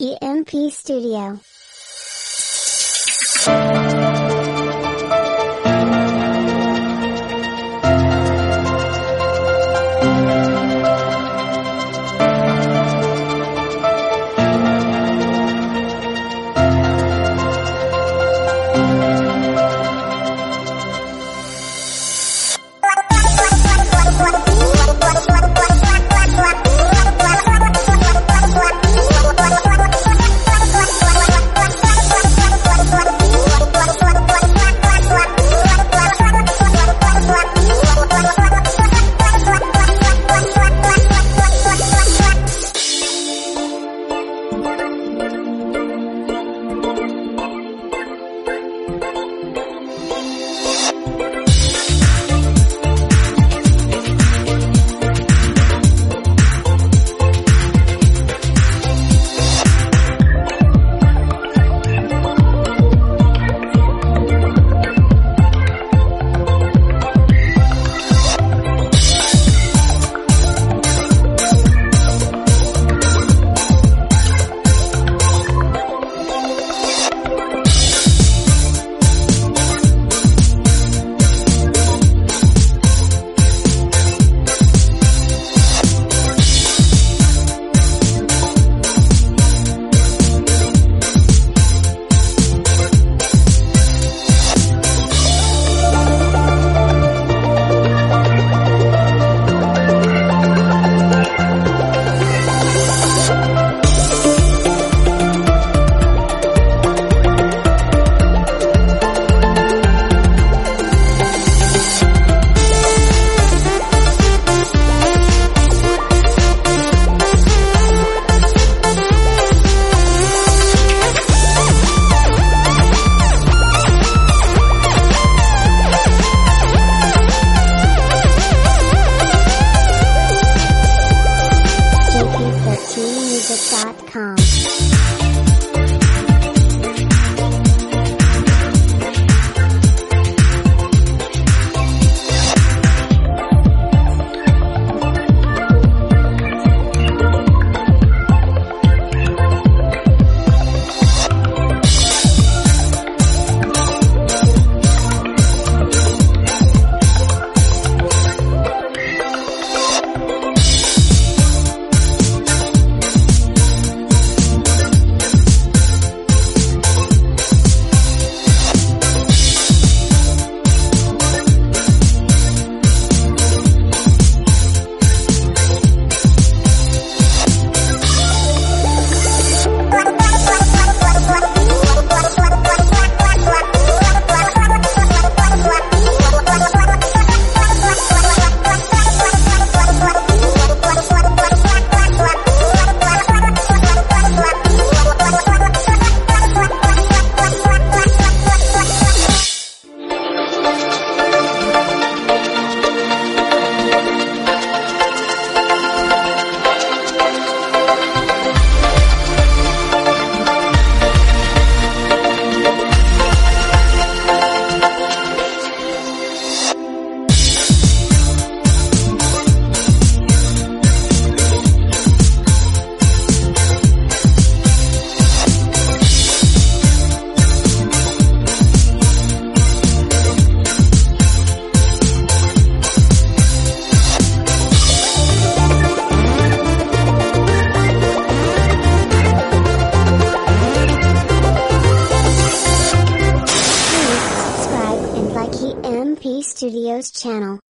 EMP Studio. Studios channel.